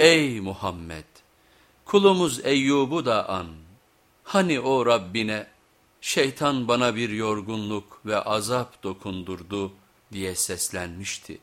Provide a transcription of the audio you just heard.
Ey Muhammed! Kulumuz Eyyub'u da an. Hani o Rabbine şeytan bana bir yorgunluk ve azap dokundurdu diye seslenmişti.